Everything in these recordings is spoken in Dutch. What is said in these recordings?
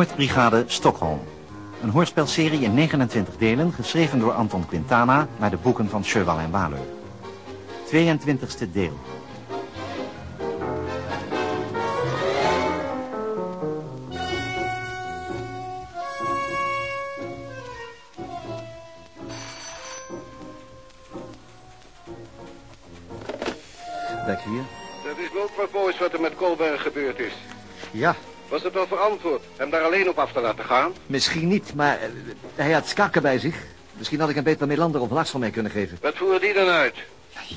Moordbrigade Stockholm. Een hoorspelserie in 29 delen, geschreven door Anton Quintana... naar de boeken van Cheval en Waleur. 22e deel. Wel verantwoord hem daar alleen op af te laten gaan? misschien niet, maar eh, hij had skakken bij zich. Misschien had ik hem beter Melander of Lars van mij kunnen geven. Wat voerde die dan uit?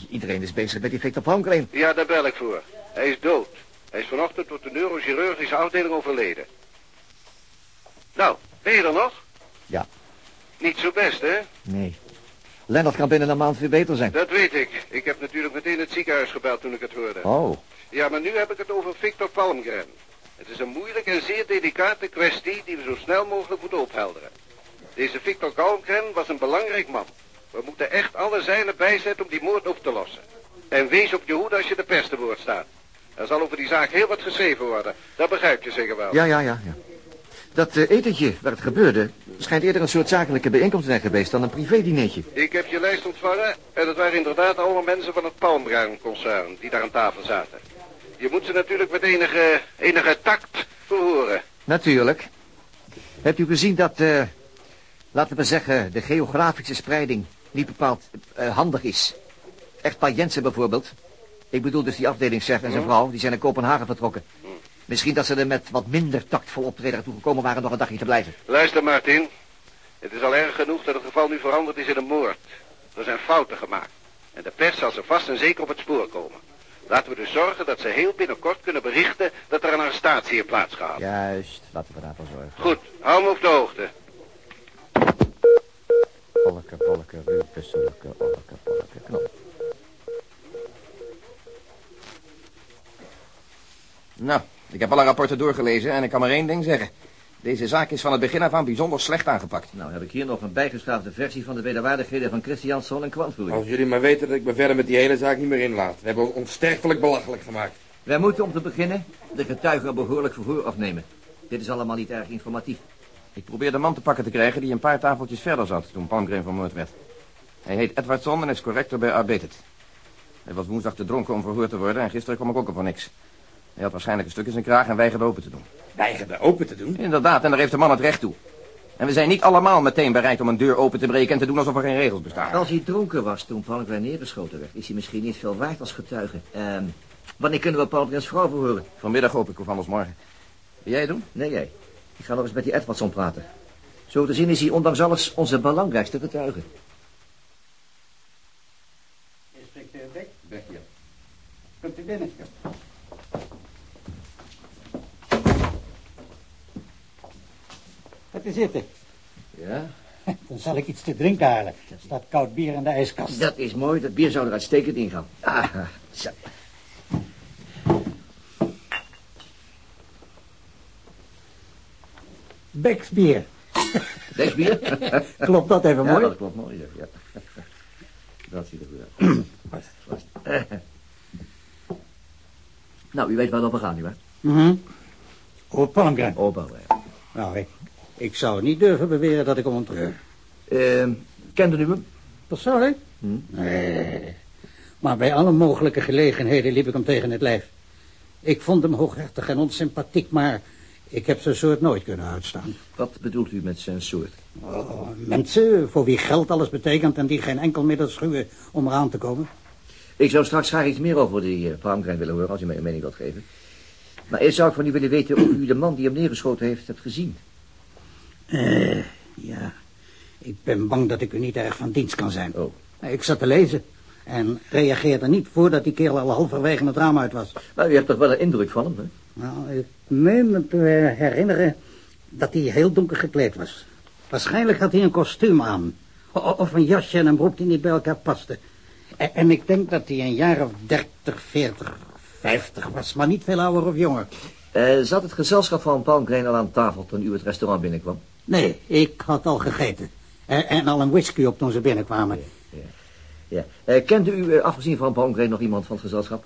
Iedereen is bezig met die Victor Palmgren. Ja, daar bel ik voor. Hij is dood. Hij is vanochtend door de neurochirurgische afdeling overleden. Nou, ben je er nog? Ja. Niet zo best, hè? Nee. Lennart kan binnen een maand weer beter zijn. Dat weet ik. Ik heb natuurlijk meteen het ziekenhuis gebeld toen ik het hoorde. Oh, Ja, maar nu heb ik het over Victor Palmgren. Het is een moeilijke en zeer delicate kwestie die we zo snel mogelijk moeten ophelderen. Deze Victor Palmgren was een belangrijk man. We moeten echt alle zeilen bijzetten om die moord op te lossen. En wees op je hoede als je de pers te woord staat. Er zal over die zaak heel wat geschreven worden. Dat begrijp je zeker wel. ja, ja, ja. ja. Dat eh, etentje waar het gebeurde... schijnt eerder een soort zakelijke bijeenkomst te zijn geweest... dan een privédineetje. Ik heb je lijst ontvangen en het waren inderdaad allemaal mensen van het Palmgren-concern die daar aan tafel zaten. Je moet ze natuurlijk met enige, enige tact verhoren. Natuurlijk. Hebt u gezien dat, eh, laten we zeggen, de geografische spreiding niet bepaald eh, handig is? Echtpaar Jensen bijvoorbeeld. Ik bedoel dus die afdelingschef en zijn vrouw, die zijn naar Kopenhagen vertrokken. Misschien dat ze er met wat minder tactvol optreden naartoe gekomen waren nog een dagje te blijven. Luister, Martin. Het is al erg genoeg dat het geval nu veranderd is in een moord. Er zijn fouten gemaakt. En de pers zal ze vast en zeker op het spoor komen. Laten we dus zorgen dat ze heel binnenkort kunnen berichten dat er een arrestatie heeft plaatsgehad. Juist, laten we daarvoor zorgen. Goed, hou me op de hoogte. Polke, rupe, sulke, olke, polke, knop. Nou, ik heb alle rapporten doorgelezen en ik kan maar één ding zeggen. Deze zaak is van het begin af aan bijzonder slecht aangepakt. Nou heb ik hier nog een bijgeschaafde versie van de wederwaardigheden van Christiansson en Kwantvloei. Als jullie maar weten dat ik me verder met die hele zaak niet meer inlaat. We hebben ons onsterfelijk belachelijk gemaakt. Wij moeten om te beginnen de getuigen een behoorlijk verhoor afnemen. Dit is allemaal niet erg informatief. Ik probeer de man te pakken te krijgen die een paar tafeltjes verder zat toen Palmgren vermoord werd. Hij heet Edwardson en is corrector bij Arbetet. Hij was woensdag te dronken om verhoord te worden en gisteren kwam ik ook op voor niks. Hij had waarschijnlijk een stuk in zijn kraag en weigerde open te doen. Weigerde open te doen. Inderdaad, en daar heeft de man het recht toe. En we zijn niet allemaal meteen bereid om een deur open te breken en te doen alsof er geen regels bestaan. Als hij dronken was toen Palmgren neergeschoten werd, is hij misschien niet veel waard als getuige. Ehm, wanneer kunnen we Palmgrens vrouw verhoren? Vanmiddag hoop ik of anders morgen. Wil jij het doen? Nee, jij. Ik ga nog eens met die Edwardson praten. Zo te zien is hij ondanks alles onze belangrijkste getuige. Inspecteur Beck, Weg hier. komt u binnen. U zitten. Ja, Dan zal ik iets te drinken halen. Er staat koud bier in de ijskast. dat is mooi. Dat bier zou er uitstekend in gaan. Ah, zo. Becks bier. Deze bier? Klopt dat even Ja, mooi? dat klopt mooi. Ja. Dat ziet er goed uit. Vast, vast. Nou, u weet waar het over gaat, nietwaar? Mhm. Over Palmgren. Opa, ja. Nou, ik, ik zou niet durven beweren dat ik hem ontrouw. Ehm, kende u hem? Persoonlijk? Hm. Nee. Maar bij alle mogelijke gelegenheden liep ik hem tegen het lijf. Ik vond hem hooghartig en onsympathiek, maar ik heb zijn soort nooit kunnen uitstaan. Wat bedoelt u met zijn soort? Oh, mensen voor wie geld alles betekent en die geen enkel middel schuwen om eraan te komen. Ik zou straks graag iets meer over die uh, Palmgren willen horen, als u mij een mening wilt geven. Maar eerst zou ik van u willen weten of u de man die hem neergeschoten heeft hebt gezien. Eh, ja. Ik ben bang dat ik u niet erg van dienst kan zijn. Oh. Ik zat te lezen en reageerde niet voordat die kerel al halverwege het raam uit was. Maar u hebt toch wel een indruk van hem, hè? Nou, ik meen me te herinneren dat hij heel donker gekleed was. Waarschijnlijk had hij een kostuum aan. Of een jasje en een broek die niet bij elkaar pasten. En, en ik denk dat hij een jaar of dertig, veertig, vijftig was, maar niet veel ouder of jonger. Eh, zat het gezelschap van Palmgren al aan tafel toen u het restaurant binnenkwam? Nee, ik had al gegeten. En, en al een whisky op toen ze binnenkwamen. Ja. Eh, kende u, eh, afgezien van Palmgren, nog iemand van het gezelschap?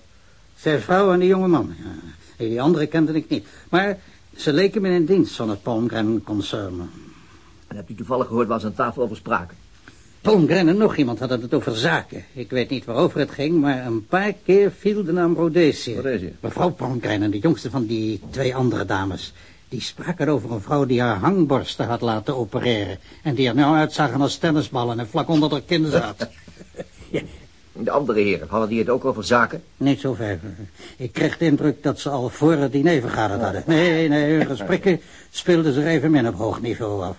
Zijn vrouw en de jonge man. Ja. Die andere kende ik niet. Maar Ze leken me in dienst van het Palmgren-concern. En hebt u toevallig gehoord waar ze aan tafel over spraken? Palmgren en nog iemand hadden het over zaken. Ik weet niet waarover het ging, maar een paar keer viel de naam Rhodesië. Rhodesië? Mevrouw Palmgren en de jongste van die twee andere dames. Die spraken over een vrouw die haar hangborsten had laten opereren. En die er nou uitzagen als tennisballen en vlak onder de kin zat. De andere heren, hadden die het ook over zaken? Niet zo ver. Ik kreeg de indruk dat ze al voor het diner vergaderd hadden. Nee, nee, hun gesprekken speelden zich even min op hoog niveau af.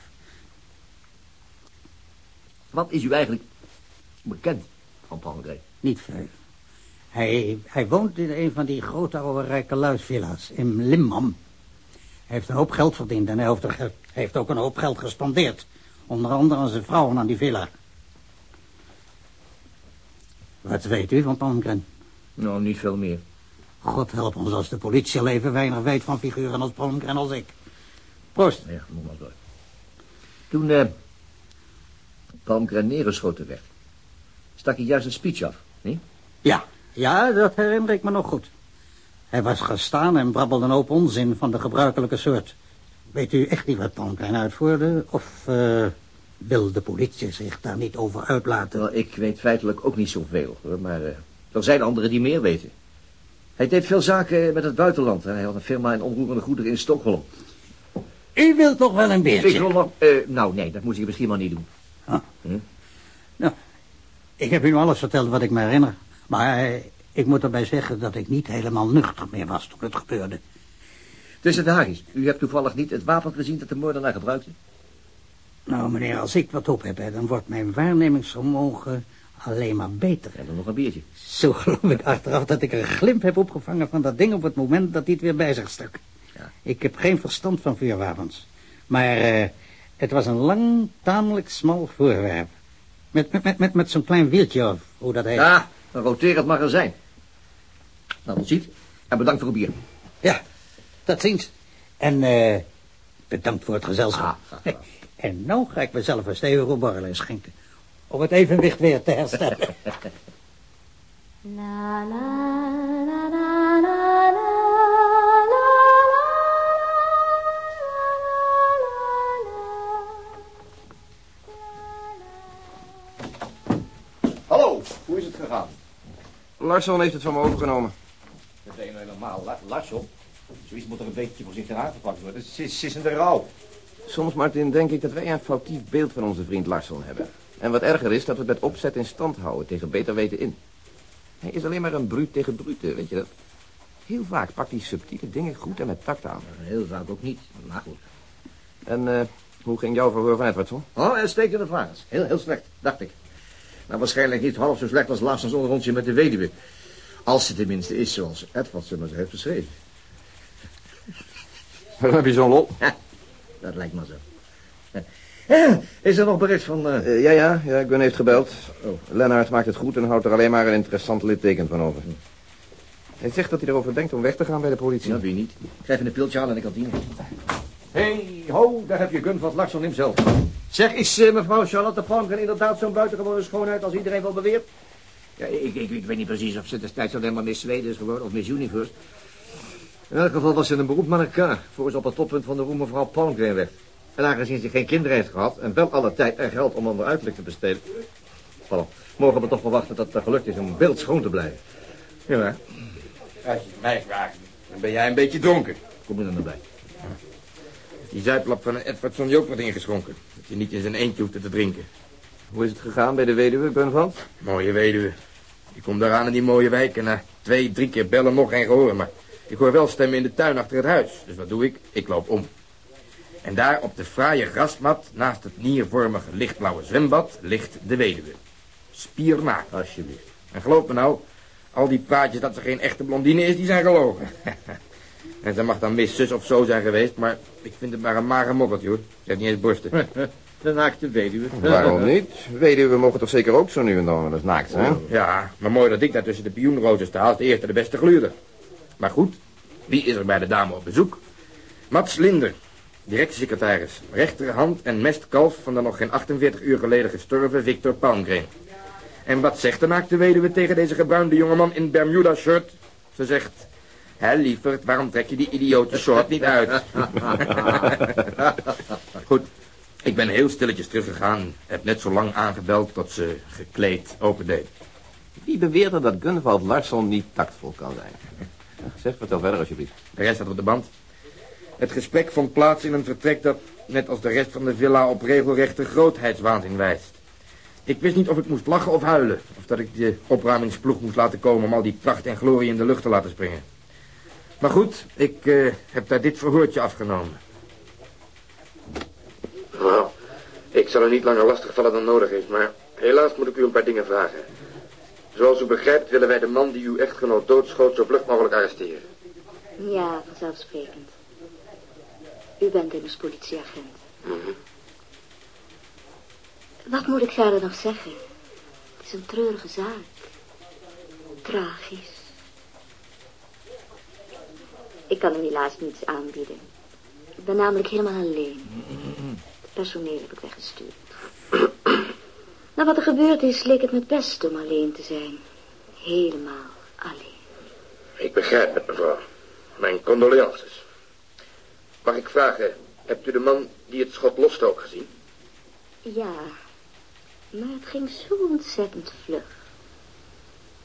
Wat is u eigenlijk bekend van Palmgren? Niet veel. Hij, hij woont in een van die grote oude rijke luisvilla's in Limmam. Hij heeft een hoop geld verdiend en hij heeft, ook een hoop geld gespendeerd. Onder andere aan zijn vrouwen aan die villa. Wat weet u van Palmgren? Nou, niet veel meer. God help ons als de politie al even weinig weet van figuren als Palmgren als ik. Proost. Ja, noem maar door. Toen eh Palmgren neergeschoten werd, stak hij juist een speech af, niet? Ja, ja, dat herinner ik me nog goed. Hij was gestaan en brabbelde een hoop onzin van de gebruikelijke soort. Weet u echt niet wat Palmgren uitvoerde? Of eh, wil de politie zich daar niet over uitlaten? Terwijl ik weet feitelijk ook niet zoveel, hoor, maar eh, er zijn anderen die meer weten. Hij deed veel zaken met het buitenland. Hè. Hij had een firma in onroerende goederen in Stockholm. U wilt toch wel een Ik beertje? wil nog... eh, nou, nee, dat moest ik misschien maar niet doen. Nou, ik heb u nu alles verteld wat ik me herinner. Maar ik moet erbij zeggen dat ik niet helemaal nuchter meer was toen het gebeurde. Tussen de haakjes, u hebt toevallig niet het wapen gezien dat de moordenaar gebruikte? Nou, meneer, als ik wat op heb, hè, dan wordt mijn waarnemingsvermogen alleen maar beter. En dan nog een biertje. Zo geloof ik achteraf dat ik een glimp heb opgevangen van dat ding op het moment dat hij het weer bij zich stak. Ja. Ik heb geen verstand van vuurwapens. Maar eh, het was een lang, tamelijk smal voorwerp. Met, met, met, met, met zo'n klein wieltje of hoe dat heet. Ja, een roterend magazijn. Nou, dat ziet. En bedankt voor het bier. Ja, tot ziens. En eh, bedankt voor het gezelschap. Ah. En nou ga ik mezelf een stevige borrel schenken. Om het evenwicht weer te herstellen. La la la la la la Hallo, hoe is het gegaan? Larsson heeft het van me overgenomen. Dat is helemaal La Larsson. Zoiets moet er een beetje voorzichtig aangepakt worden. Het is, is in de rouw. Soms, Martin, denk ik dat wij een foutief beeld van onze vriend Larsson hebben. En wat erger is, dat we het met opzet in stand houden tegen beter weten in. Hij is alleen maar een bruut tegen brute, weet je dat? Heel vaak pakt hij subtiele dingen goed en met tact aan. Heel vaak ook niet, maar goed. En eh, hoe ging jouw verhoor van Edwardson? Oh, uitstekende vraag. Heel, heel slecht, dacht ik. Nou, waarschijnlijk niet half zo slecht als Larssons onderrondje met de weduwe. Als ze tenminste is zoals Edwardson me ze heeft beschreven. Waarom heb je zo'n lol? Dat lijkt me zo. Eh, Is er nog bericht van... eh, Eh, ja, ja, ja, Gun heeft gebeld. Oh. Lennart maakt het goed en houdt er alleen maar een interessant litteken van over. Hij zegt dat hij erover denkt om weg te gaan bij de politie. Ja, wie niet? Ik ga even een piltje halen in de kantine. Hé, hey, ho, daar heb je Gun van Larsson hemzelf. Zeg, is mevrouw Charlotte Palmgren inderdaad zo'n buitengewone schoonheid als iedereen wel beweert? Ja, ik, ik, ik weet niet precies of ze destijds alleen maar Miss Zweden is geworden of Miss Universe. In elk geval was ze een beroemd mannequin voor ze op het toppunt van de roem mevrouw Palmgren werd. En aangezien ze geen kinderen heeft gehad en wel alle tijd en geld om ander uiterlijk te besteden... Voilà, mogen we toch verwachten dat het gelukt is om beeldschoon te blijven. Ja? Als je mij vraagt, dan ben jij een beetje dronken. kom je dan erbij. Die zuiplap van Edwardson die ook wordt ingeschonken. Dat je niet in zijn eentje hoeft te drinken. Hoe is het gegaan bij de weduwe, Gun van? Mooie weduwe. Die komt daar aan in die mooie wijk en na twee, drie keer bellen nog geen gehoor. Maar ik hoor wel stemmen in de tuin achter het huis. Dus wat doe ik? Ik loop om. En daar op de fraaie grasmat, naast het niervormige lichtblauwe zwembad, ligt de weduwe. Spiernaakt. Alsjeblieft. En geloof me nou, al die praatjes dat ze geen echte blondine is, die zijn gelogen. en ze mag dan Miss Zus of zo zijn geweest, maar ik vind het maar een mager mokkeltje hoor. Ze heeft niet eens borsten. De naakte weduwe. Waarom niet? Weduwe mogen toch zeker ook zo nu en dan wel eens naakt zijn? Ja, maar mooi dat ik daar tussen de pioenrozen sta als de eerste de beste gluurder. Maar goed, wie is er bij de dame op bezoek? Mats Linder, directiesecretaris, rechterhand en mestkalf van de nog geen 48 uur geleden gestorven Victor Palmgren. En wat zegt de naakte weduwe tegen deze gebruinde jongeman in Bermuda-shirt? Ze zegt, Hé, lieverd, waarom trek je die idiote soort niet uit? Goed, ik ben heel stilletjes teruggegaan. Heb net zo lang aangebeld tot ze gekleed opendeed. Wie beweerde dat Gunvald Larsson niet tactvol kan zijn? Zeg, vertel verder alsjeblieft. De rest staat op de band. Het gesprek vond plaats in een vertrek dat, net als de rest van de villa, op regelrechte grootheidswaanzin wijst. Ik wist niet of ik moest lachen of huilen. Of dat ik de opruimingsploeg moest laten komen om al die pracht en glorie in de lucht te laten springen. Maar goed, ik eh, heb daar dit verhoortje afgenomen. Nou, ik zal u niet langer lastigvallen dan nodig is, maar helaas moet ik u een paar dingen vragen. Zoals u begrijpt willen wij de man die uw echtgenoot doodschoot zo vlug mogelijk arresteren. Ja, vanzelfsprekend. U bent immers politieagent. Mhm. Wat moet ik verder nog zeggen? Het is een treurige zaak. Tragisch. Ik kan u helaas niets aanbieden. Ik ben namelijk helemaal alleen. Het personeel heb ik weggestuurd. Na wat er gebeurd is, leek het me het beste om alleen te zijn. Helemaal alleen. Ik begrijp het, mevrouw. Mijn condolences. Mag ik vragen, hebt u de man die het schot loste ook gezien? Ja, maar het ging zo ontzettend vlug.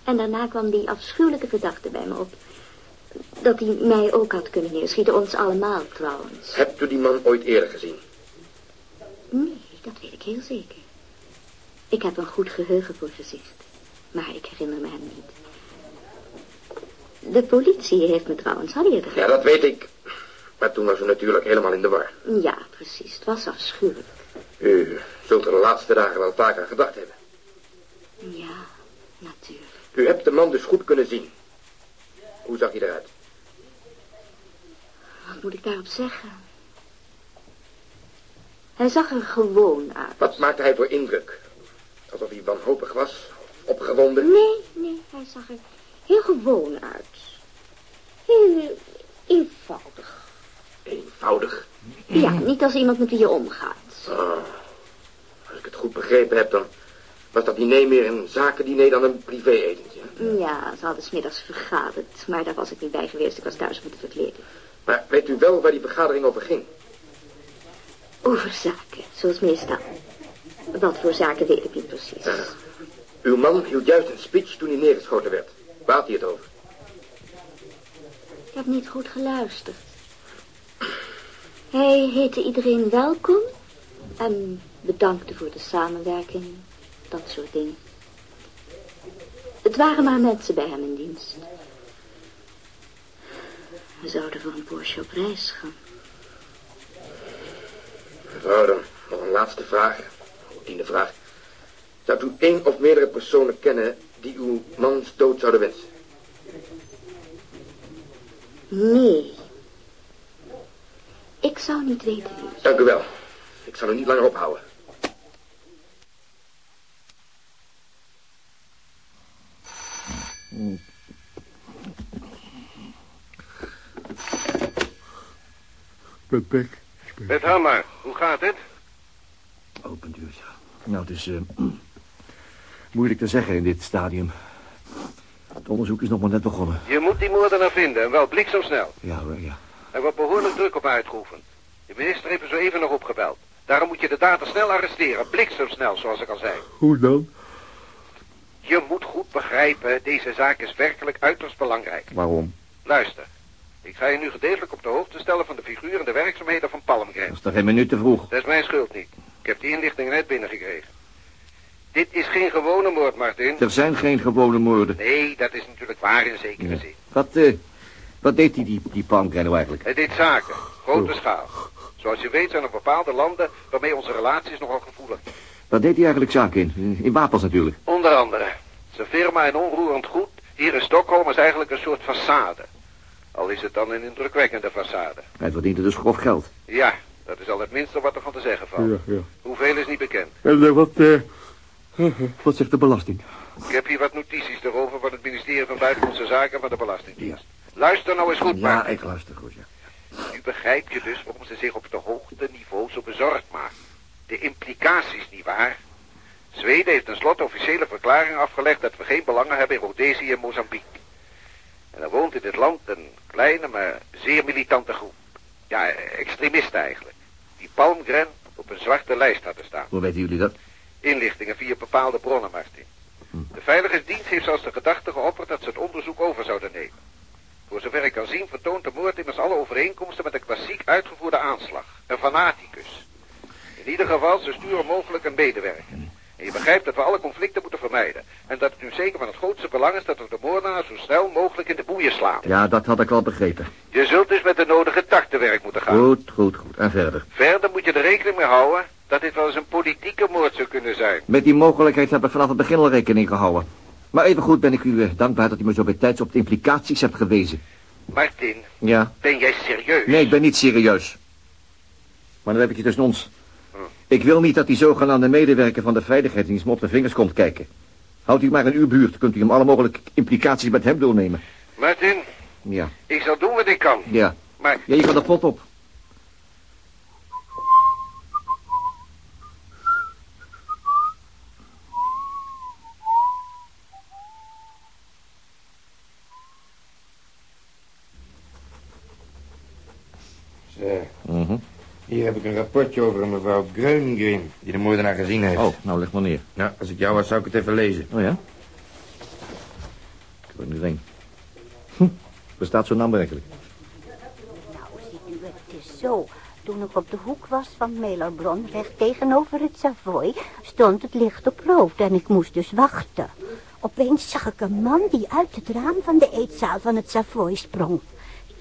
En daarna kwam die afschuwelijke gedachte bij me op. Dat hij mij ook had kunnen neerschieten, ons allemaal trouwens. Hebt u die man ooit eerder gezien? Nee, dat weet ik heel zeker. Ik heb een goed geheugen voor gezicht. Maar ik herinner me hem niet. De politie heeft me trouwens al eerder... Ja, dat weet ik. Maar toen was u natuurlijk helemaal in de war. Ja, precies. Het was afschuwelijk. U zult er de laatste dagen wel vaak aan gedacht hebben. Ja, natuurlijk. U hebt de man dus goed kunnen zien. Hoe zag hij eruit? Wat moet ik daarop zeggen? Hij zag er gewoon uit. Wat maakte hij voor indruk? Alsof hij wanhopig was? Opgewonden? Nee, nee, hij zag er heel gewoon uit. Heel eenvoudig. Eenvoudig. Ja, niet als iemand met wie je omgaat. Ah, als ik het goed begrepen heb, dan was dat diner meer een zakendiner dan een privé-etentje. Ja, ze hadden smiddags vergaderd, maar daar was ik niet bij geweest. Ik was thuis met de verkleding. Maar weet u wel waar die vergadering over ging? Over zaken, zoals meestal. Wat voor zaken weet ik niet precies. Ja. Uw man hield juist een speech toen hij neergeschoten werd. Waar had hij het over? Ik heb niet goed geluisterd. Hij heette iedereen welkom en bedankte voor de samenwerking, dat soort dingen. Het waren maar mensen bij hem in dienst. We zouden voor een Porsche op reis gaan. Mevrouw, dan nog een laatste vraag. Tiende vraag. Zou u één of meerdere personen kennen die uw mans dood zouden wensen? Nee. Ik zou niet weten wie. Dank u wel. Ik zal u niet langer ophouden. Met bek. Met Hammer, hoe gaat het? Open deur, ja. Nou, het is eh, moeilijk te zeggen in dit stadium. Het onderzoek is nog maar net begonnen. Je moet die moordenaar vinden, en wel bliksemsnel. Ja, hoor, ja. Er wordt behoorlijk druk op uitgeoefend. De minister heeft er zo even nog opgebeld. Daarom moet je de data snel arresteren, bliksemsnel, zoals ik al zei. Hoe dan? Je moet goed begrijpen, deze zaak is werkelijk uiterst belangrijk. Waarom? Luister, ik ga je nu gedeeltelijk op de hoogte stellen van de figuur en de werkzaamheden van Palmgren. Dat is toch geen minuut te vroeg? Dat is mijn schuld niet. Ik heb die inlichtingen net binnengekregen. Dit is geen gewone moord, Martin. Er zijn geen gewone moorden. Nee, dat is natuurlijk waar in zekere Ja. zin. Wat, eh, wat deed die, die, die Palmgren nou eigenlijk? Hij deed zaken, grote schaal. Zoals je weet zijn er bepaalde landen waarmee onze relaties nogal gevoelig. Wat deed hij eigenlijk zaken in? In wapens natuurlijk. Onder andere, zijn firma en onroerend goed hier in Stockholm is eigenlijk een soort façade. Al is het dan een indrukwekkende façade. Hij verdiende dus grof geld. Ja, dat is al het minste wat er van te zeggen valt. ja. Hoeveel is niet bekend. En eh, wat, eh, wat zegt de belasting? Ik heb hier wat notities erover van het ministerie van Buitenlandse Zaken en van de Belastingdienst. Luister nou eens goed, Ja, ik luister goed, ja. Nu begrijp je dus waarom ze zich op het hoogste niveau zo bezorgd maken. De implicaties, niet waar? Zweden heeft tenslotte officiële verklaring afgelegd dat we geen belangen hebben in Rhodesië en Mozambique. En er woont in dit land een kleine, maar zeer militante groep. Ja, extremisten eigenlijk. Die Palmgren op een zwarte lijst hadden staan. Hoe weten jullie dat? Inlichtingen via bepaalde bronnen, Martin. De veiligheidsdienst heeft zelfs de gedachte geopperd dat ze het onderzoek over zouden nemen. Voor zover ik kan zien vertoont de moord immers alle overeenkomsten met een klassiek uitgevoerde aanslag. Een fanaticus. In ieder geval zo sturen mogelijk een medewerker. En je begrijpt dat we alle conflicten moeten vermijden. En dat het nu zeker van het grootste belang is dat we de moordenaar zo snel mogelijk in de boeien slaan. Ja, dat had ik wel begrepen. Je zult dus met de nodige tak te werk moeten gaan. Goed, goed, goed. En verder? Verder moet je er rekening mee houden dat dit wel eens een politieke moord zou kunnen zijn. Met die mogelijkheid heb ik vanaf het begin al rekening gehouden. Maar evengoed ben ik u eh, dankbaar dat u me zo bij tijds op de implicaties hebt gewezen. Martin, Ja? ben jij serieus? Nee, ik ben niet serieus. Maar dan heb ik je tussen ons. Ik wil niet dat die zogenaamde medewerker van de veiligheidsdienst me op de vingers komt kijken. Houdt u maar in uw buurt, kunt u hem alle mogelijke implicaties met hem doornemen. Martin, Ja, ik zal doen wat ik kan. ja. Maar Ja, je gaat de pot op. Zo, Mhm. Hier heb ik een rapportje over een mevrouw Greungrim, die de moordenaar gezien heeft. Oh, nou leg maar neer. Nou, als ik jou was, zou ik het even lezen. Oh ja? Ik weet niet heen. Hm, bestaat zo'n naam werkelijk? Nou, ziet u, het is zo. Toen ik op de hoek was van Melerbron, recht tegenover het Savoy, stond het licht op rood en ik moest dus wachten. Opeens zag ik een man die uit het raam van de eetzaal van het Savoy sprong.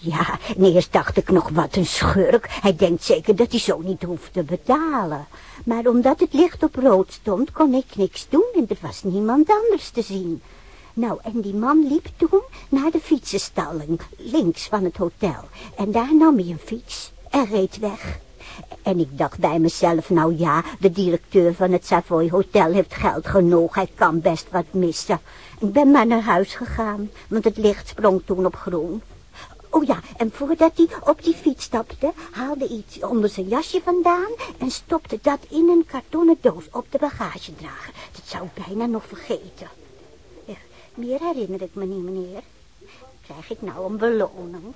Ja, en eerst dacht ik nog, wat een schurk. Hij denkt zeker dat hij zo niet hoeft te betalen. Maar omdat het licht op rood stond, kon ik niks doen en er was niemand anders te zien. Nou, en die man liep toen naar de fietsenstalling, links van het hotel. En daar nam hij een fiets en reed weg. En ik dacht bij mezelf, nou ja, de directeur van het Savoy Hotel heeft geld genoeg. Hij kan best wat missen. Ik ben maar naar huis gegaan, want het licht sprong toen op groen. Oh ja, en voordat hij op die fiets stapte, haalde iets onder zijn jasje vandaan en stopte dat in een kartonnen doos op de bagagedrager. Dat zou ik bijna nog vergeten. Ja, meer herinner ik me niet, meneer. Krijg ik nou een beloning?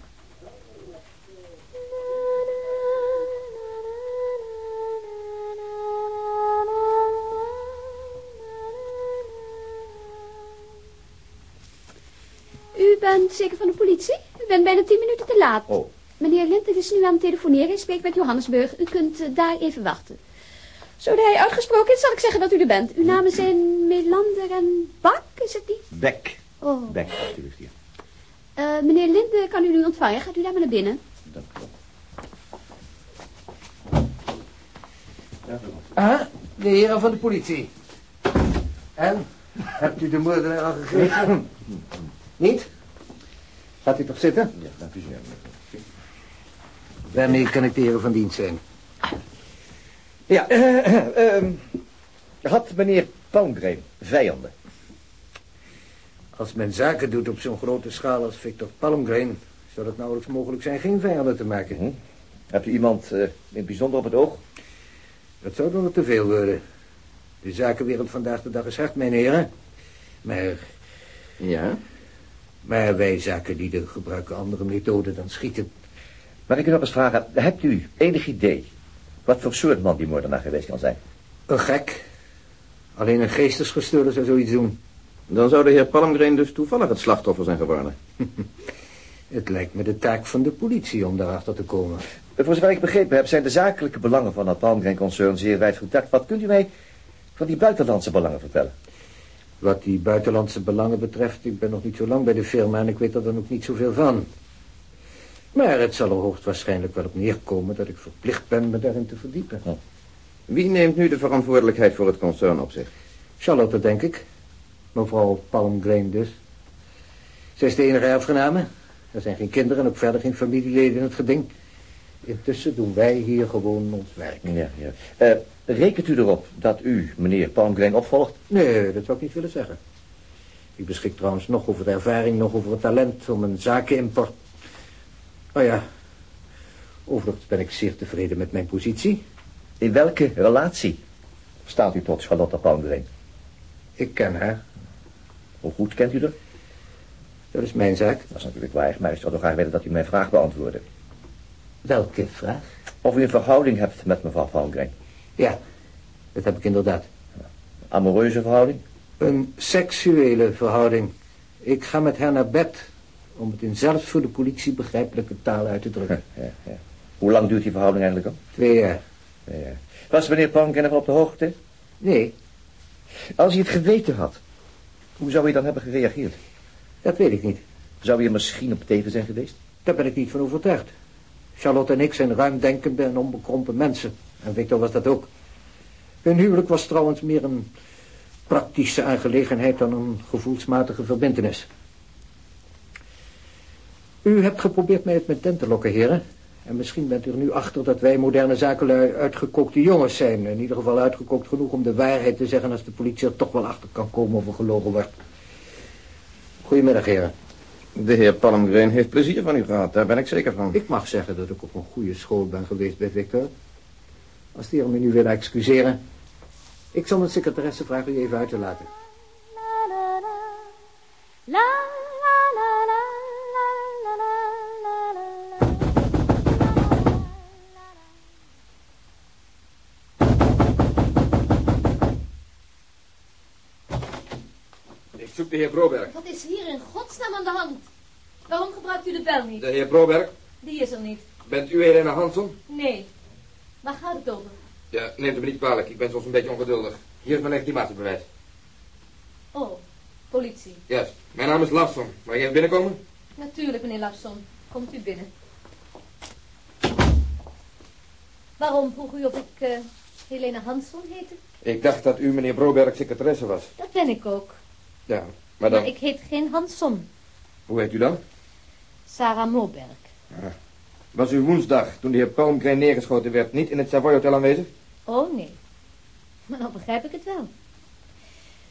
U bent zeker van de politie? U bent bijna tien minuten te laat. Oh. Meneer Linten is nu aan het telefoneren. Hij spreekt met Johannesburg. U kunt eh, daar even wachten. Zodra hij uitgesproken is, zal ik zeggen dat u er bent. Uw namen zijn Melander en Bak, is het niet? Bek. Oh. Bek, alsjeblieft, ja. Eh, meneer Linden kan u nu ontvangen. Gaat u daar maar naar binnen. Dank u wel. Ah, de heren van de politie. En? Hebt u de moordenaar al gegrepen? Niet? Gaat u toch zitten? Ja, dank u zeer. Waarmee kan ik de heren van dienst zijn? Ja, ehm, had meneer Palmgren vijanden? Als men zaken doet op zo'n grote schaal als Victor Palmgren... zou het nauwelijks mogelijk zijn geen vijanden te maken. Hm? Hebt u iemand eh, in het bijzonder op het oog? Dat zou dan te veel worden. De zakenwereld vandaag de dag is hard, mijn heren. Maar, Ja. Maar wij zakenlieden gebruiken andere methoden dan schieten. Maar ik u nog eens vragen, hebt u enig idee wat voor soort man die moordenaar geweest kan zijn? Een gek. Alleen een geestesgestoorde zou zoiets doen. Dan zou de heer Palmgren dus toevallig het slachtoffer zijn geworden. Het lijkt me de taak van de politie om daarachter te komen. Eh, Voor zover ik begrepen heb, zijn de zakelijke belangen van het Palmgren-concern zeer wijd vertakt. Wat kunt u mij van die buitenlandse belangen vertellen? Wat die buitenlandse belangen betreft, ik ben nog niet zo lang bij de firma en ik weet er dan ook niet zoveel van. Maar het zal er hoogstwaarschijnlijk wel op neerkomen dat ik verplicht ben me daarin te verdiepen. Wie neemt nu de verantwoordelijkheid voor het concern op zich? Charlotte, denk ik. Mevrouw Palmgren dus. Zij is de enige erfgename. Er zijn geen kinderen en ook verder geen familieleden in het geding. Intussen doen wij hier gewoon ons werk. Ja, ja. Eh, rekent u erop dat u meneer Palmgren opvolgt? Nee, dat zou ik niet willen zeggen. Ik beschik trouwens nog over de ervaring, nog over het talent om een zakenimport. Oh ja, overigens ben ik zeer tevreden met mijn positie. In welke relatie staat u tot Charlotte Palmgren? Ik ken haar. Hoe goed kent u haar? Dat is mijn zaak. Dat is natuurlijk waar, maar ik zou toch graag willen dat u mijn vraag beantwoordde. Welke vraag? Of u een verhouding hebt met mevrouw Palmgren. Ja, dat heb ik inderdaad. Amoreuze verhouding? Een seksuele verhouding. Ik ga met haar naar bed, om het in zelfs voor de politie begrijpelijke taal uit te drukken. Ja, ja. Hoe lang duurt die verhouding eigenlijk al? Twee jaar. Twee jaar. Was meneer nog op de hoogte? Nee, Als hij het geweten had, hoe zou hij dan hebben gereageerd? dat weet ik niet. Zou hij er misschien op tegen zijn geweest? Daar ben ik niet van overtuigd. Charlotte en ik zijn ruimdenkende en onbekrompen mensen. En Victor was dat ook. Hun huwelijk was trouwens meer een praktische aangelegenheid dan een gevoelsmatige verbintenis. U hebt geprobeerd mij het met tent te lokken, heren. En misschien bent u er nu achter dat wij moderne zakenlui uitgekookte jongens zijn. In ieder geval uitgekookt genoeg om de waarheid te zeggen als de politie er toch wel achter kan komen of er gelogen wordt. Goedemiddag, heren. De heer Palmgren heeft plezier van u gehad, daar ben ik zeker van. Ik mag zeggen dat ik op een goede school ben geweest bij Victor. Als die heer me nu willen excuseren, ik zal mijn secretaresse vragen u even uit te laten. Ik zoek de heer Broberg. Wat is hier in godsnaam aan de hand? Waarom gebruikt u de bel niet? De heer Broberg? Die is er niet. Bent u Helena Hanson? Nee. Waar gaat het over? Ja, neemt het me niet kwalijk. Ik ben soms een beetje ongeduldig. Hier is mijn legitimatiebewijs. Oh, politie. Juist. Mijn naam is Larsson. Mag ik even binnenkomen? Natuurlijk, meneer Larsson. Komt u binnen. Waarom vroeg u of ik eh, Helena Hansson heette? Ik dacht dat u meneer Broberg secretaresse was. Dat ben ik ook. Ja, maar dan... Maar ik heet geen Hansson. Hoe heet u dan? Sarah Moberg. Was u woensdag, toen de heer Palmgren neergeschoten werd, niet in het Savoy Hotel aanwezig? Oh, nee. Maar nou begrijp ik het wel.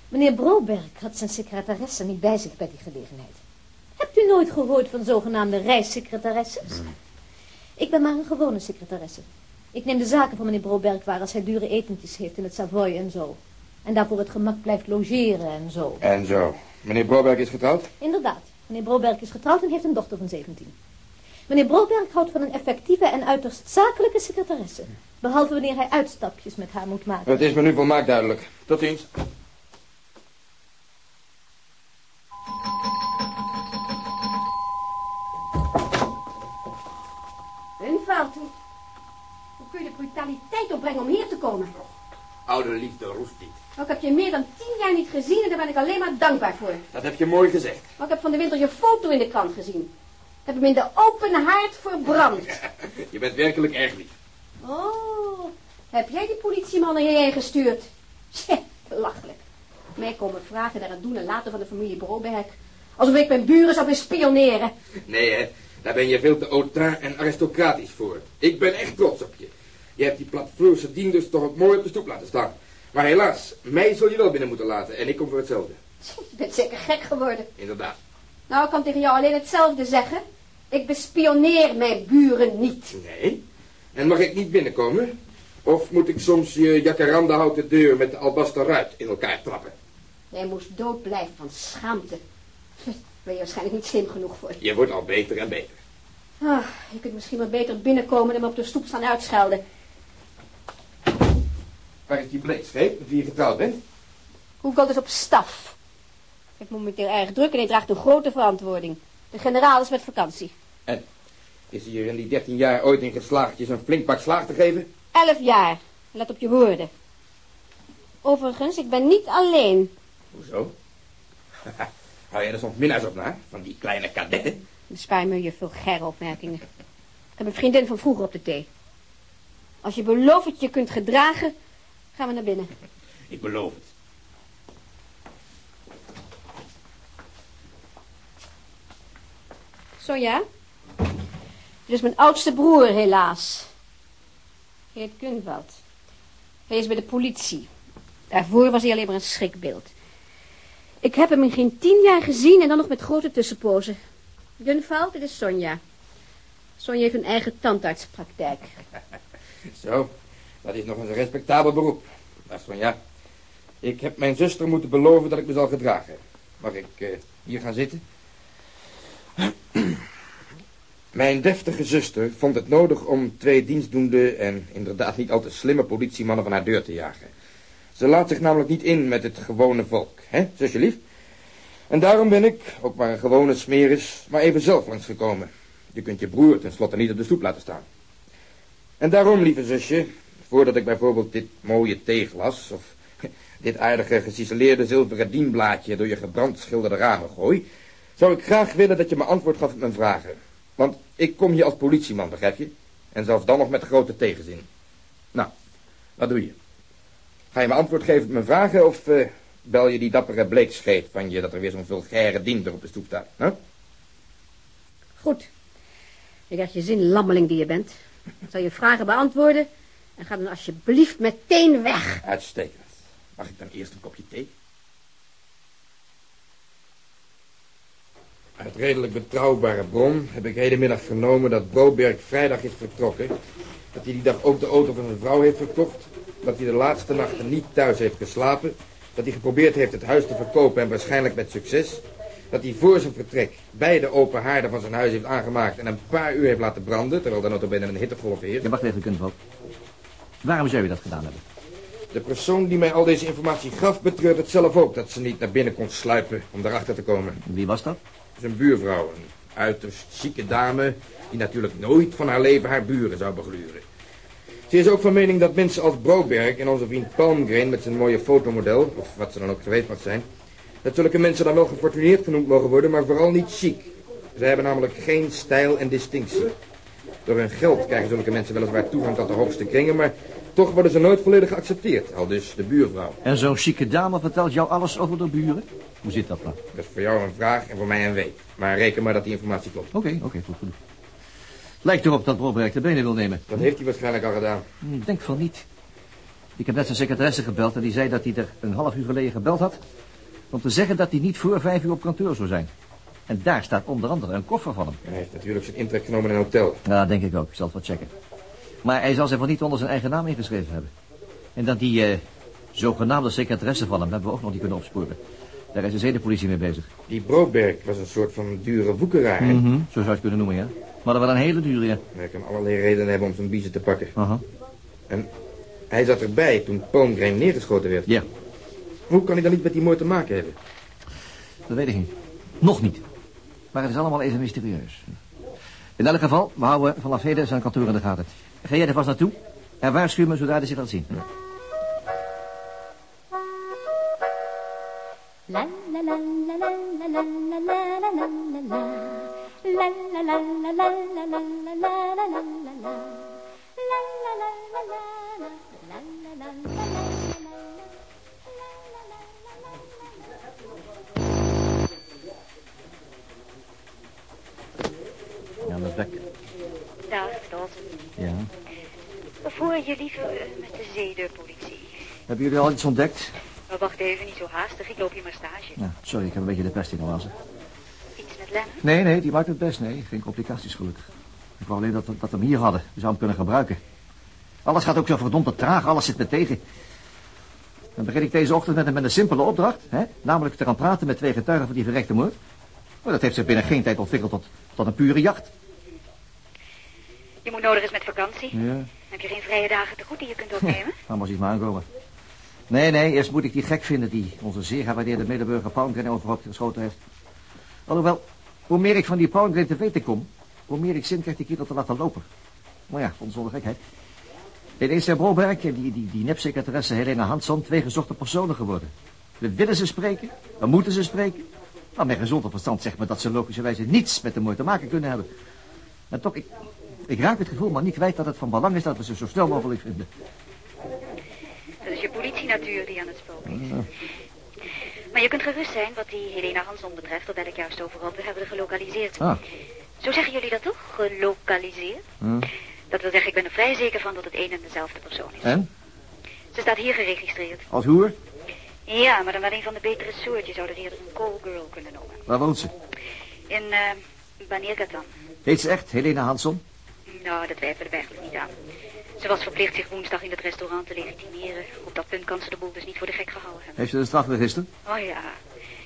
Meneer Broberg had zijn secretaresse niet bij zich bij die gelegenheid. Hebt u nooit gehoord van zogenaamde reissecretaresses? Ik ben maar een gewone secretaresse. Ik neem de zaken van meneer Broberg waar als hij dure etentjes heeft in het Savoy en zo. En daarvoor het gemak blijft logeren en zo. En zo. Meneer Broberg is getrouwd? Inderdaad. Meneer Broberg is getrouwd en heeft een dochter van 17. Meneer Broberg houdt van een effectieve en uiterst zakelijke secretaresse. Behalve wanneer hij uitstapjes met haar moet maken. Het is me nu volmaakt duidelijk. Tot ziens. Hunveld, hoe, hoe kun je de brutaliteit opbrengen om hier te komen? Oude liefde roest niet. Ik heb je meer dan tien jaar niet gezien en daar ben ik alleen maar dankbaar voor. Dat heb je mooi gezegd. Maar ik heb van de winter je foto in de krant gezien. Heb hem in de open haard verbrand. Je bent werkelijk erg lief. Oh, heb jij die politieman hierheen gestuurd? Tje, belachelijk. Mij komen vragen naar het doen en laten van de familie Broberg. Alsof ik mijn buren zou bespioneren. Nee, hè. Daar ben je veel te autain en aristocratisch voor. Ik ben echt trots op je. Je hebt die platvloerse dienders toch ook mooi op de stoep laten staan. Maar helaas, mij zul je wel binnen moeten laten. En ik kom voor hetzelfde. Je bent zeker gek geworden. Inderdaad. Nou, ik kan tegen jou alleen hetzelfde zeggen. Ik bespioneer mijn buren niet. Nee. En mag ik niet binnenkomen? Of moet ik soms je jacaranda houten deur met de albasten ruit in elkaar trappen? Jij moest dood blijven van schaamte. Daar ben je waarschijnlijk niet slim genoeg voor. Je wordt al beter en beter. Ah, je kunt misschien maar beter binnenkomen dan me op de stoep staan uitschelden. Waar is die bleekstreep met wie je getrouwd bent? Hoeveel is op staf? Ik heb momenteel erg druk en ik draag de grote verantwoording. De generaal is met vakantie. En is hij er in die dertien jaar ooit in geslaagd je zo'n flink pak slaag te geven? Elf jaar. Let op je woorden. Overigens, ik ben niet alleen. Hoezo? Hou jij er soms minnaars op na, van die kleine kadetten? Bespaar me je vulgaire opmerkingen. Ik heb een vriendin van vroeger op de thee. Als je belooft dat je kunt gedragen, gaan we naar binnen. Ik beloof het. Sonja? Is mijn oudste broer, helaas. Geert Gunveld. Hij is bij de politie. Daarvoor was hij alleen maar een schrikbeeld. Ik heb hem in geen tien jaar gezien en dan nog met grote tussenpozen. Gunveld, dit is Sonja. Sonja heeft een eigen tandartspraktijk. Zo, dat is nog een respectabel beroep. Dat is van ja. Ik heb mijn zuster moeten beloven dat ik me zal gedragen. Mag ik eh, hier gaan zitten? Mijn deftige zuster vond het nodig om twee dienstdoende en inderdaad niet al te slimme politiemannen van haar deur te jagen. Ze laat zich namelijk niet in met het gewone volk, hè, zusje lief? En daarom ben ik, ook maar een gewone smeer is, maar even zelf langsgekomen. Je kunt je broer tenslotte niet op de stoep laten staan. En daarom, lieve zusje, voordat ik bijvoorbeeld dit mooie theeglas of dit aardige geciceleerde zilveren dienblaadje door je gebrandschilderde ramen gooi, zou ik graag willen dat je me antwoord gaf op mijn vragen. Want ik kom hier als politieman, begrijp je? En zelfs dan nog met grote tegenzin. Nou, wat doe je? Ga je me antwoord geven op mijn vragen of eh, bel je die dappere bleekscheet van je dat er weer zo'n vulgaire diender op de stoep staat? Goed. Je krijgt je zin, lammeling die je bent. Ik zal je vragen beantwoorden en ga dan alsjeblieft meteen weg. Uitstekend. Mag ik dan eerst een kopje thee? Uit redelijk betrouwbare bron heb ik hedenmiddag vernomen dat Broberg vrijdag is vertrokken. Dat hij die dag ook de auto van zijn vrouw heeft verkocht. Dat hij de laatste nachten niet thuis heeft geslapen. Dat hij geprobeerd heeft het huis te verkopen en waarschijnlijk met succes. Dat hij voor zijn vertrek beide open haarden van zijn huis heeft aangemaakt en een paar uur heeft laten branden, terwijl er notabene een hittegolf heerst. Ja, wacht even, Kunveld. Waarom zou je dat gedaan hebben? De persoon die mij al deze informatie gaf betreurt het zelf ook dat ze niet naar binnen kon sluipen om daarachter te komen. Wie was dat? Zijn buurvrouw, een uiterst zieke dame die natuurlijk nooit van haar leven haar buren zou begluren. Ze is ook van mening dat mensen als Broberg en onze vriend Palmgren met zijn mooie fotomodel, of wat ze dan ook geweest mag zijn, dat zulke mensen dan wel gefortuneerd genoemd mogen worden, maar vooral niet chic. Ze hebben namelijk geen stijl en distinctie. Door hun geld krijgen zulke mensen weliswaar toegang tot de hoogste kringen, maar toch worden ze nooit volledig geaccepteerd, al dus de buurvrouw. En zo'n chique dame vertelt jou alles over de buren? Hoe zit dat nou? Dat is voor jou een vraag en voor mij een weet. Maar reken maar dat die informatie klopt. Oké, oké, goed, goed. Lijkt erop dat Broberg de benen wil nemen. Dat heeft hij waarschijnlijk al gedaan. Ik denk van niet. Ik heb net zijn secretaresse gebeld en die zei dat hij er een half uur geleden gebeld had... om te zeggen dat hij niet voor vijf uur op kantoor zou zijn. En daar staat onder andere een koffer van hem. Hij heeft natuurlijk zijn intrek genomen in een hotel. Ja, denk ik ook. Ik zal het wel checken. Maar hij zal zich wel niet onder zijn eigen naam ingeschreven hebben. En dan die eh, zogenaamde secretaresse van hem hebben we ook nog niet kunnen opsporen. Daar is de zedenpolitie mee bezig. Die Broberg was een soort van dure woekeraar. Mhm, Zo zou je het kunnen noemen, ja. Maar dat wel een hele dure, ja. Hij kan allerlei redenen hebben om zijn biezen te pakken. Aha. En hij zat erbij toen Palmgren neergeschoten werd. Ja. Hoe kan hij dan niet met die moord te maken hebben? Dat weet ik niet. Nog niet. Maar het is allemaal even mysterieus. In elk geval, we houden vanaf heden zijn kantoor in de gaten. Ga jij er vast naartoe en waarschuw me zodra hij zich laat zien. La la la la la la la la la la la la la. La la la la la la la la la la la la la. La la la la la la. La la la la la la la. Ja, met bek. Dag. Ja. Voor je liever eh, met de zedenpolitie. Hebben jullie al iets ontdekt? Maar wacht even, niet zo haastig. Ik loop hier maar stage. Ja, sorry, ik heb een beetje de pest in de wassen. Iets met Lennon. Nee, nee, die maakt het best. Nee, geen complicaties gelukkig. Ik wou alleen dat, we- dat we hem hier hadden. We zouden hem kunnen gebruiken. Alles gaat ook zo verdomd traag. Alles zit me tegen. Dan begin ik deze ochtend met een, met een simpele opdracht. Hè? Namelijk te gaan praten met twee getuigen van die verrekte moord. Maar dat heeft zich binnen geen tijd ontwikkeld tot, tot een pure jacht. Je moet nodig eens met vakantie. Ja, Heb je geen vrije dagen te goed die je kunt opnemen? dan maar eens maar aankomen. Nee, nee, eerst moet ik die gek vinden die onze zeer gewaardeerde medeburger Palmgren overhoop geschoten heeft. Alhoewel, hoe meer ik van die Palmgren te weten kom, hoe meer ik zin krijg die kerel te laten lopen. Maar ja, zonder gekheid. Ineens zijn Broberg en die, die, die nepsecretaresse Helena Hansson twee gezochte personen geworden. We willen ze spreken, we moeten ze spreken. Maar mijn gezonde verstand zegt me dat ze logischerwijze niets met de moord te maken kunnen hebben. En toch, ik, ik raak het gevoel maar niet kwijt dat het van belang is dat we ze zo snel mogelijk vinden. Dat is je politienatuur die aan het spoken is. Maar je kunt gerust zijn wat die Helena Hanson betreft, daar ben ik juist over op. We hebben haar gelokaliseerd. Ah. Zo zeggen jullie dat toch? Gelokaliseerd? Hm. Dat wil zeggen, ik ben er vrij zeker van dat het een en dezelfde persoon is. En? Ze staat hier geregistreerd. Als hoer? Ja, maar dan wel een van de betere soort. Je zou dat eerder een call girl kunnen noemen. Waar woont ze? In uh, Banirgatan. Heet ze echt Helena Hansson? Nou, dat twijfelen we eigenlijk niet aan. Ze was verplicht zich woensdag in het restaurant te legitimeren. Op dat punt kan ze de boel dus niet voor de gek gehouden hebben. Heeft ze een strafregister? Oh ja,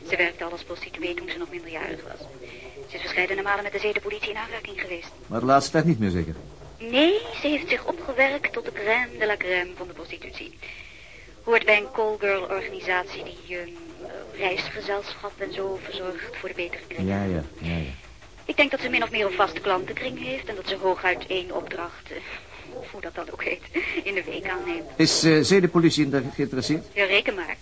ze werkte al als prostituee toen ze nog minderjarig was. Ze is verschillende malen met de zedenpolitie in aanraking geweest. Maar de laatste tijd niet meer zeker. Nee, ze heeft zich opgewerkt tot de crème de la crème van de prostitutie. Hoort bij een callgirl-organisatie die een reisgezelschap en zo verzorgt voor de betere kring. Ja, ja, ja, ja. Ik denk dat ze min of meer een vaste klantenkring heeft en dat ze hooguit één opdracht, eh, of hoe dat dan ook heet, in de week aanneemt. Is uh, zedenpolitie in daar geïnteresseerd? Ja, reken maar.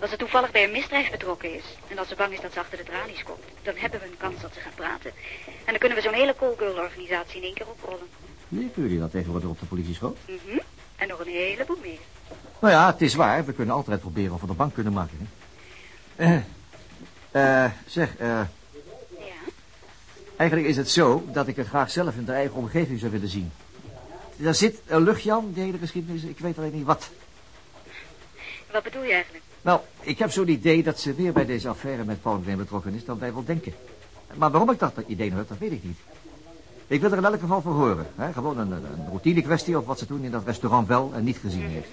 Als ze toevallig bij een misdrijf betrokken is en als ze bang is dat ze achter de tralies komt, dan hebben we een kans dat ze gaat praten. En dan kunnen we zo'n hele callgirl-organisatie in één keer oprollen. Leren jullie dat tegenwoordig op de politieschool? Mm -hmm. En nog een heleboel meer. Nou ja, het is waar. We kunnen altijd proberen of we de bank kunnen maken. Hè? Uh, uh, zeg, eh... Eigenlijk is het zo dat ik het graag zelf in de eigen omgeving zou willen zien. Daar zit een luchtje aan, de hele geschiedenis. Ik weet alleen niet wat. Wat bedoel je eigenlijk? Nou, ik heb zo'n idee dat ze weer bij deze affaire met Palmgren betrokken is dan wij wel denken. Maar waarom ik dat idee heb, dat weet ik niet. Ik wil er in elk geval voor horen. Hè? Gewoon een, een routine kwestie of wat ze toen in dat restaurant wel en niet gezien heeft.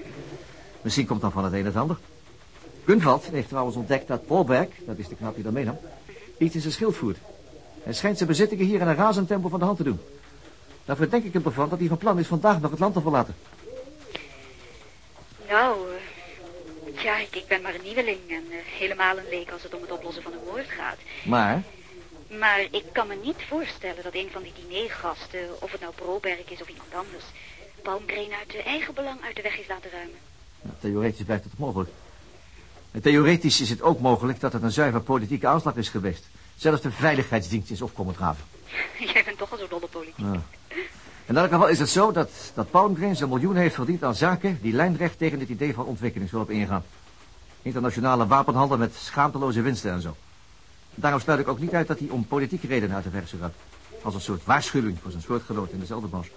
Misschien komt dan van het een het ander. Gunvald heeft trouwens ontdekt dat Polberg, dat is de knap die daar meenam, iets in zijn schild voert. Hij schijnt zijn bezittingen hier in een razend tempo van de hand te doen. Daarvoor denk ik hem ervan dat hij van plan is vandaag nog het land te verlaten. Nou, uh, ja, ik, ik, ben maar een nieuweling en uh, helemaal een leek als het om het oplossen van een moord gaat. Maar? Maar ik kan me niet voorstellen dat een van die dinergasten, of het nou Broberg is of iemand anders, Palmgreen uit de eigen belang uit de weg heeft laten ruimen. Nou, theoretisch blijft het mogelijk. En theoretisch is het ook mogelijk dat het een zuiver politieke aanslag is geweest. Zelfs de veiligheidsdienst is opkomen draven. Jij bent toch al zo dolle politiek. Ja. In elk geval is het zo dat, dat Palmgren zijn miljoen heeft verdiend aan zaken... die lijnrecht tegen het idee van ontwikkelingshulp ingaan. Internationale wapenhandel met schaamteloze winsten en zo. Daarom sluit ik ook niet uit dat hij om politieke redenen uit de verse gaat. Als een soort waarschuwing voor zijn soortgenoot in dezelfde branche.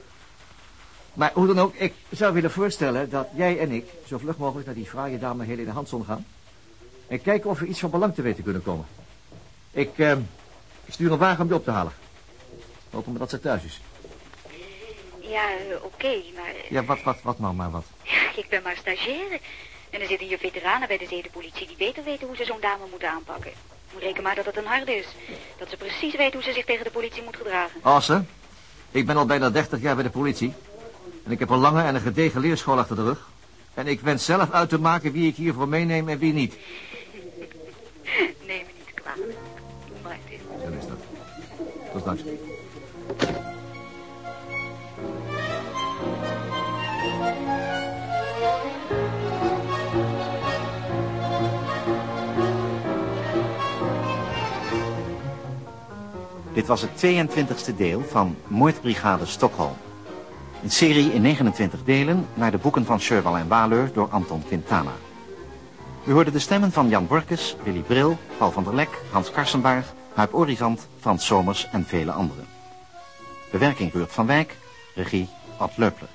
Maar hoe dan ook, ik zou willen voorstellen dat jij en ik... zo vlug mogelijk naar die fraaie dame Helene Hansson gaan... en kijken of we iets van belang te weten kunnen komen. Ik uh, stuur een wagen om je op te halen. Hopen we dat ze thuis is. Ja, oké, okay, maar... Ja, wat, wat, wat nou, maar wat? Ja, ik ben maar stagiaire. En er zitten hier veteranen bij de zedenpolitie die beter weten hoe ze zo'n dame moeten aanpakken. Moet reken maar dat het een harde is. Dat ze precies weet hoe ze zich tegen de politie moet gedragen. Asse, ik ben al bijna 30 jaar bij de politie. En ik heb een lange en een gedegen leerschool achter de rug. En ik wens zelf uit te maken wie ik hiervoor meeneem en wie niet. Dit was het 22e deel van Moordbrigade Stockholm. Een serie in 29 delen naar de boeken van Sherwal en Waleur door Anton Quintana. U hoorde de stemmen van Jan Borkes, Willy Bril, Paul van der Lek, Hans Karsenbaar, Huip Orizant, Frans Somers en vele anderen. Bewerking Ruurt van Wijk, regie Ad Leupler.